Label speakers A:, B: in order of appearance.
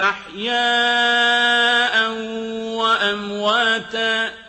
A: أَحْيَاءً وَأَمْوَاتًا